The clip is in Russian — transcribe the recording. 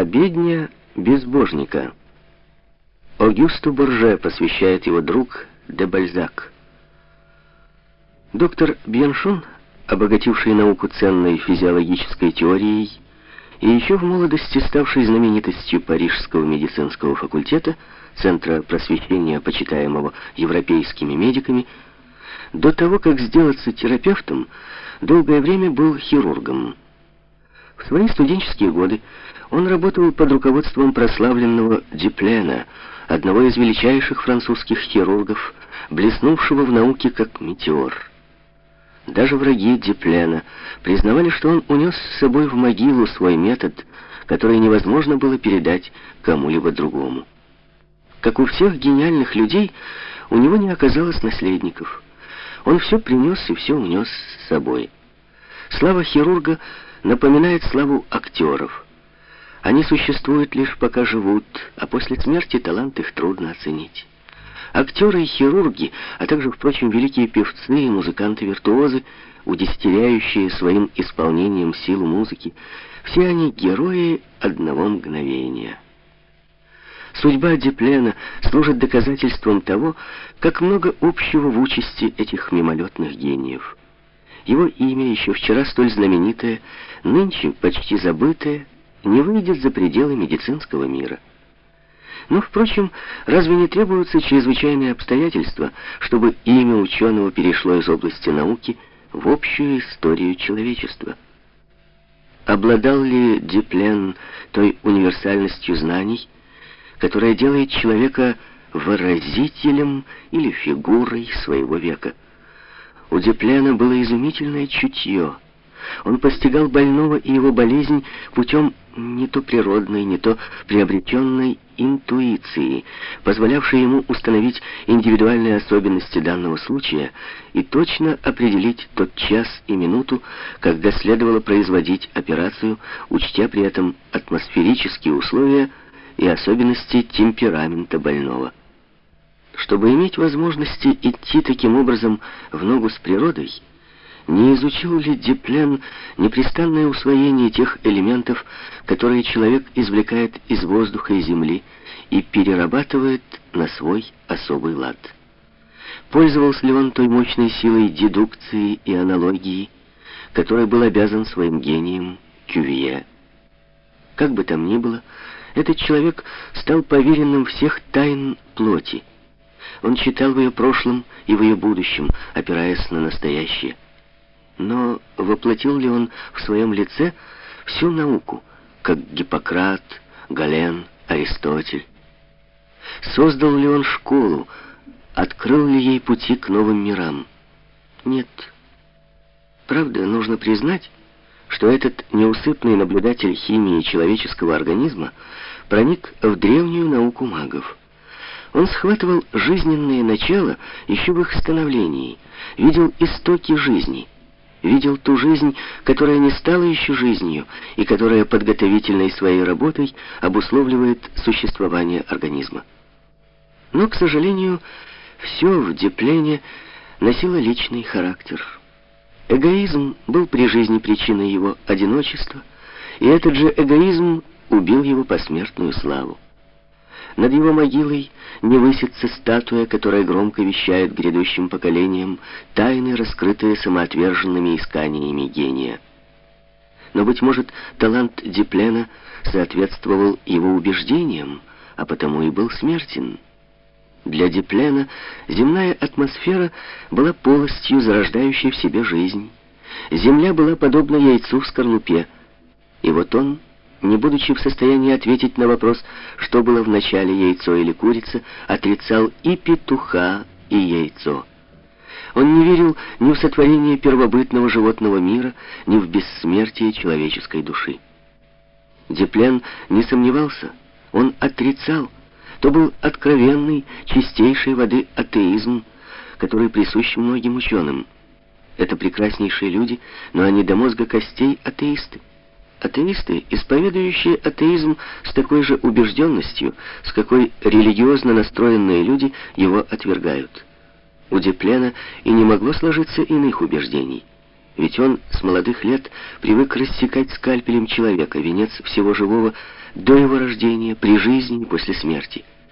Обедня безбожника. Огюсту Борже посвящает его друг де Бальзак. Доктор Бьяншон, обогативший науку ценной физиологической теорией и еще в молодости ставший знаменитостью Парижского медицинского факультета, центра просвещения, почитаемого европейскими медиками, до того, как сделаться терапевтом, долгое время был хирургом. В свои студенческие годы он работал под руководством прославленного Диплена, одного из величайших французских хирургов, блеснувшего в науке как метеор. Даже враги Диплена признавали, что он унес с собой в могилу свой метод, который невозможно было передать кому-либо другому. Как у всех гениальных людей, у него не оказалось наследников. Он все принес и все унес с собой. Слава хирурга напоминает славу актеров. Они существуют лишь пока живут, а после смерти талант их трудно оценить. Актеры и хирурги, а также, впрочем, великие певцы и музыканты-виртуозы, удестеряющие своим исполнением силу музыки, все они герои одного мгновения. Судьба Диплена служит доказательством того, как много общего в участи этих мимолетных гениев. Его имя, еще вчера столь знаменитое, нынче почти забытое, не выйдет за пределы медицинского мира. Но, впрочем, разве не требуются чрезвычайные обстоятельства, чтобы имя ученого перешло из области науки в общую историю человечества? Обладал ли Диплен той универсальностью знаний, которая делает человека выразителем или фигурой своего века? У Диплена было изумительное чутье — он постигал больного и его болезнь путем не то природной, не то приобретенной интуиции, позволявшей ему установить индивидуальные особенности данного случая и точно определить тот час и минуту, когда следовало производить операцию, учтя при этом атмосферические условия и особенности темперамента больного. Чтобы иметь возможности идти таким образом в ногу с природой, не изучил ли Диплен непрестанное усвоение тех элементов, которые человек извлекает из воздуха и земли и перерабатывает на свой особый лад? Пользовался ли он той мощной силой дедукции и аналогии, которой был обязан своим гением Кювье? Как бы там ни было, этот человек стал поверенным всех тайн плоти. Он читал в ее прошлом и в ее будущем, опираясь на настоящее. Но воплотил ли он в своем лице всю науку, как Гиппократ, Гален, Аристотель? Создал ли он школу, открыл ли ей пути к новым мирам? Нет. Правда, нужно признать, что этот неусыпный наблюдатель химии человеческого организма проник в древнюю науку магов. Он схватывал жизненные начала еще в их становлении, видел истоки жизни — видел ту жизнь, которая не стала еще жизнью, и которая подготовительной своей работой обусловливает существование организма. Но, к сожалению, все в Диплене носило личный характер. Эгоизм был при жизни причиной его одиночества, и этот же эгоизм убил его посмертную славу. Над его могилой не высится статуя, которая громко вещает грядущим поколениям тайны, раскрытые самоотверженными исканиями гения. Но, быть может, талант Диплена соответствовал его убеждениям, а потому и был смертен. Для Диплена земная атмосфера была полостью, зарождающей в себе жизнь. Земля была подобна яйцу в скорлупе. И вот он не будучи в состоянии ответить на вопрос, что было в начале яйцо или курица, отрицал и петуха, и яйцо. Он не верил ни в сотворение первобытного животного мира, ни в бессмертие человеческой души. Деплен не сомневался, он отрицал, то был откровенный, чистейшей воды атеизм, который присущ многим ученым. Это прекраснейшие люди, но они до мозга костей атеисты. Атеисты, исповедующие атеизм с такой же убежденностью, с какой религиозно настроенные люди его отвергают. У Деплена и не могло сложиться иных убеждений. Ведь он с молодых лет привык рассекать скальпелем человека, венец всего живого, до его рождения, при жизни и после смерти.